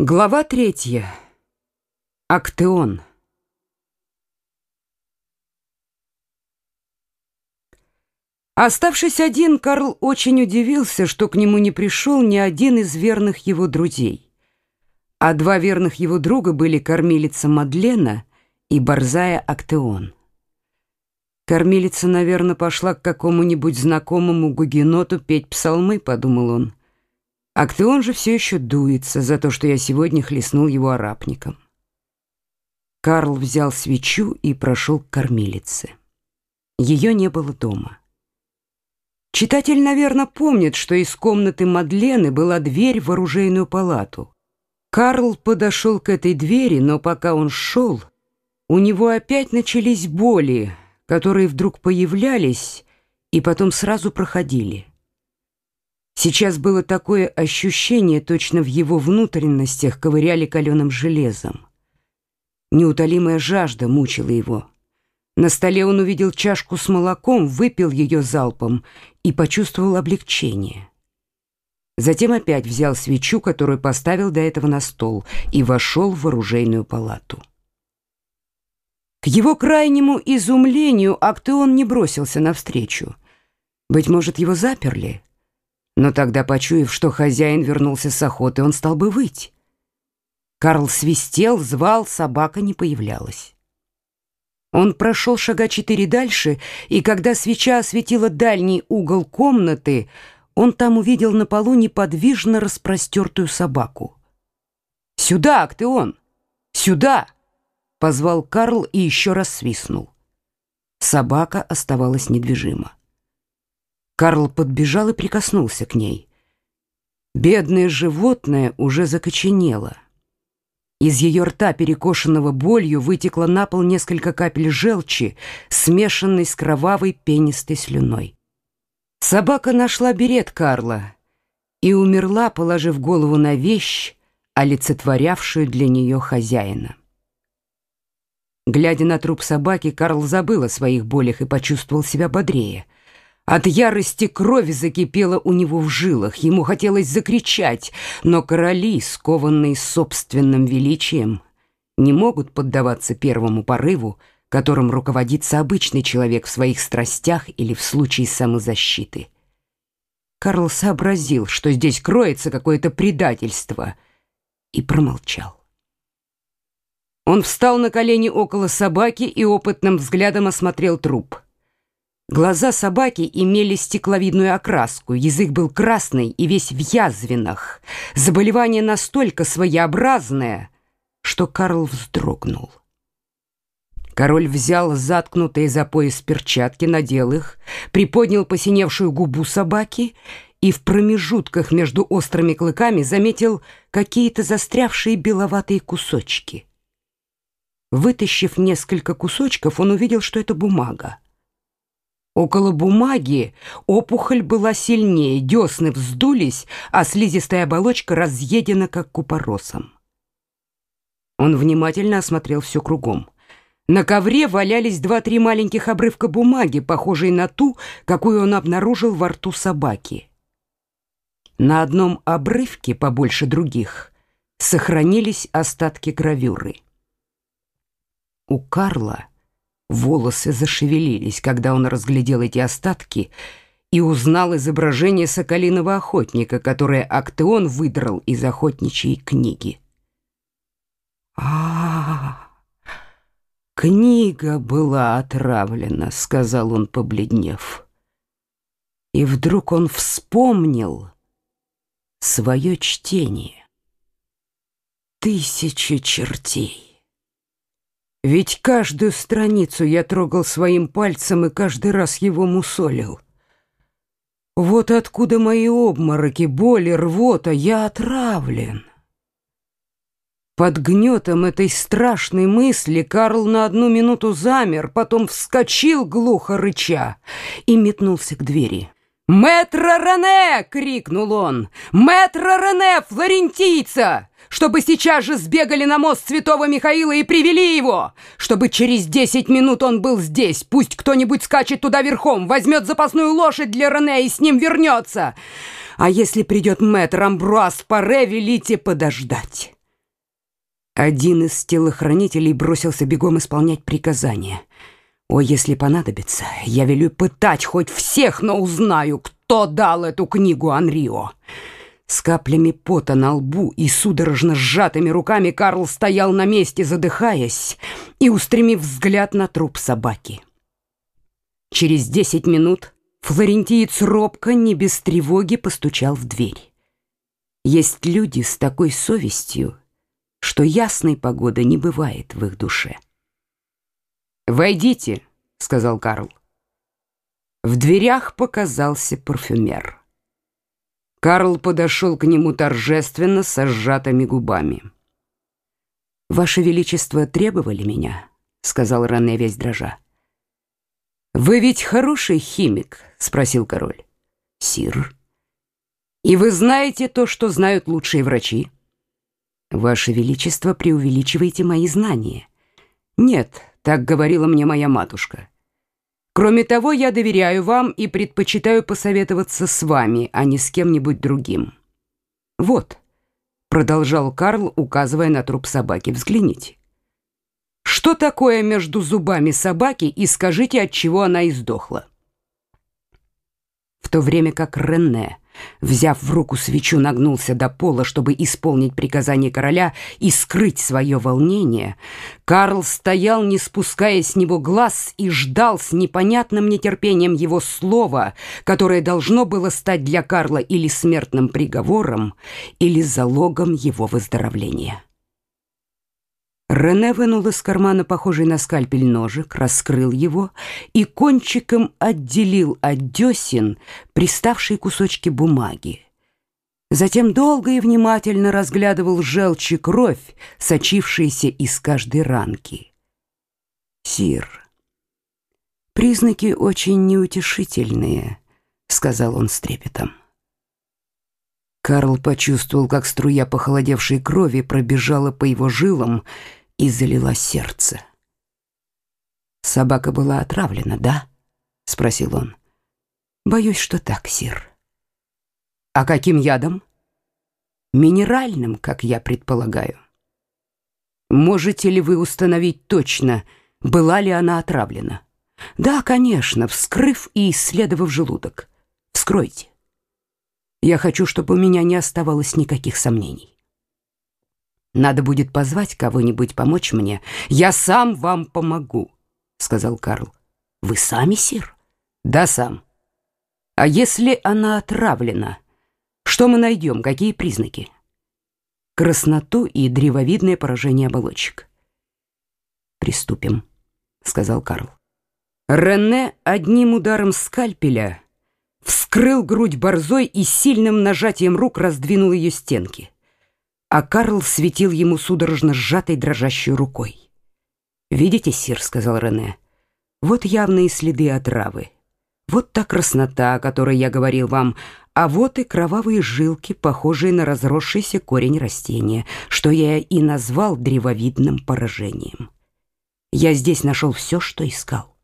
Глава третья. Актеон. Оставшись один, Карл очень удивился, что к нему не пришел ни один из верных его друзей. А два верных его друга были кормилица Мадлена и борзая Актеон. Кормилица, наверное, пошла к какому-нибудь знакомому гугеноту петь псалмы, подумал он. Актеон же все еще дуется за то, что я сегодня хлестнул его арапником. Карл взял свечу и прошел к кормилице. Ее не было дома. Читатель, наверное, помнит, что из комнаты Мадлены была дверь в оружейную палату. Карл подошел к этой двери, но пока он шел, у него опять начались боли, которые вдруг появлялись и потом сразу проходили. Сейчас было такое ощущение, точно в его внутренностях ковыряли каленым железом. Неутолимая жажда мучила его. На столе он увидел чашку с молоком, выпил ее залпом и почувствовал облегчение. Затем опять взял свечу, которую поставил до этого на стол, и вошел в оружейную палату. К его крайнему изумлению Актеон не бросился навстречу. Быть может, его заперли? Но тогда, почуяв, что хозяин вернулся с охоты, он стал бы выть. Карл свистел, звал, собака не появлялась. Он прошел шага четыре дальше, и когда свеча осветила дальний угол комнаты, он там увидел на полу неподвижно распростертую собаку. «Сюда, Актеон! Сюда!» — позвал Карл и еще раз свистнул. Собака оставалась недвижима. Карл подбежал и прикоснулся к ней. Бедное животное уже закоченело. Из ее рта, перекошенного болью, вытекло на пол несколько капель желчи, смешанной с кровавой пенистой слюной. Собака нашла берет Карла и умерла, положив голову на вещь, олицетворявшую для нее хозяина. Глядя на труп собаки, Карл забыл о своих болях и почувствовал себя бодрее — от ярости крови закипела у него в жилах. Ему хотелось закричать, но короли, скованные собственным величием, не могут поддаваться первому порыву, которым руководится обычный человек в своих страстях или в случае самозащиты. Карл сообразил, что здесь кроется какое-то предательство, и промолчал. Он встал на колени около собаки и опытным взглядом осмотрел труп — Глаза собаки имели стекловидную окраску, язык был красный и весь в язвинах. Заболевание настолько своеобразное, что Карл вздрогнул. Король взял заткнутые за пояс перчатки, надел их, приподнял посиневшую губу собаки и в промежутках между острыми клыками заметил какие-то застрявшие беловатые кусочки. Вытащив несколько кусочков, он увидел, что это бумага. Около бумаги опухоль была сильнее, десны вздулись, а слизистая оболочка разъедена, как купоросом. Он внимательно осмотрел все кругом. На ковре валялись два-три маленьких обрывка бумаги, похожие на ту, какую он обнаружил во рту собаки. На одном обрывке, побольше других, сохранились остатки гравюры. У Карла Волосы зашевелились, когда он разглядел эти остатки и узнал изображение соколиного охотника, которое Актеон выдрал из охотничьей книги. а, -а, -а книга была отравлена», — сказал он, побледнев. И вдруг он вспомнил свое чтение. «Тысячи чертей». Ведь каждую страницу я трогал своим пальцем и каждый раз его мусолил. Вот откуда мои обмороки, боли, рвота, я отравлен. Под гнетом этой страшной мысли Карл на одну минуту замер, потом вскочил глухо рыча и метнулся к двери. «Мэтра Рене!» — крикнул он. «Мэтра Рене, флорентийца! Чтобы сейчас же сбегали на мост Святого Михаила и привели его! Чтобы через десять минут он был здесь! Пусть кто-нибудь скачет туда верхом, возьмет запасную лошадь для Рене и с ним вернется! А если придет мэтр Амбруаз Паре, велите подождать!» Один из телохранителей бросился бегом исполнять приказания. О, если понадобится, я велю пытать хоть всех, но узнаю, кто дал эту книгу Анрио. С каплями пота на лбу и судорожно сжатыми руками Карл стоял на месте, задыхаясь и устремив взгляд на труп собаки. Через десять минут флорентиец робко, не без тревоги, постучал в дверь. Есть люди с такой совестью, что ясной погоды не бывает в их душе. «Войдите», — сказал Карл. В дверях показался парфюмер. Карл подошел к нему торжественно со сжатыми губами. «Ваше Величество требовали меня», — сказал Рене весь дрожа. «Вы ведь хороший химик?» — спросил король. «Сир». «И вы знаете то, что знают лучшие врачи?» «Ваше Величество, преувеличиваете мои знания». «Нет, так говорила мне моя матушка». Кроме того, я доверяю вам и предпочитаю посоветоваться с вами, а не с кем-нибудь другим. Вот, продолжал Карл, указывая на труп собаки. Взгляните. Что такое между зубами собаки и скажите, от чего она издохла? В то время как Ренне Взяв в руку свечу, нагнулся до пола, чтобы исполнить приказание короля и скрыть свое волнение. Карл стоял, не спуская с него глаз, и ждал с непонятным нетерпением его слова, которое должно было стать для Карла или смертным приговором, или залогом его выздоровления. Рене вынул из кармана похожий на скальпель ножик, раскрыл его и кончиком отделил от десен приставшие кусочки бумаги. Затем долго и внимательно разглядывал желчь и кровь, сочившиеся из каждой ранки. «Сир, признаки очень неутешительные», — сказал он с трепетом. Карл почувствовал, как струя похолодевшей крови пробежала по его жилам и залила сердце. «Собака была отравлена, да?» — спросил он. «Боюсь, что так, сир». «А каким ядом?» «Минеральным, как я предполагаю». «Можете ли вы установить точно, была ли она отравлена?» «Да, конечно, вскрыв и исследовав желудок. Вскройте. Я хочу, чтобы у меня не оставалось никаких сомнений». Надо будет позвать кого-нибудь помочь мне. Я сам вам помогу, сказал Карл. Вы сами, сир? Да, сам. А если она отравлена? Что мы найдем? Какие признаки? Красноту и древовидное поражение оболочек. Приступим, сказал Карл. Рене одним ударом скальпеля вскрыл грудь борзой и сильным нажатием рук раздвинул ее стенки а Карл светил ему судорожно сжатой дрожащей рукой. «Видите, сир», — сказал Рене, — «вот явные следы отравы. Вот та краснота, о которой я говорил вам, а вот и кровавые жилки, похожие на разросшийся корень растения, что я и назвал древовидным поражением. Я здесь нашел все, что искал.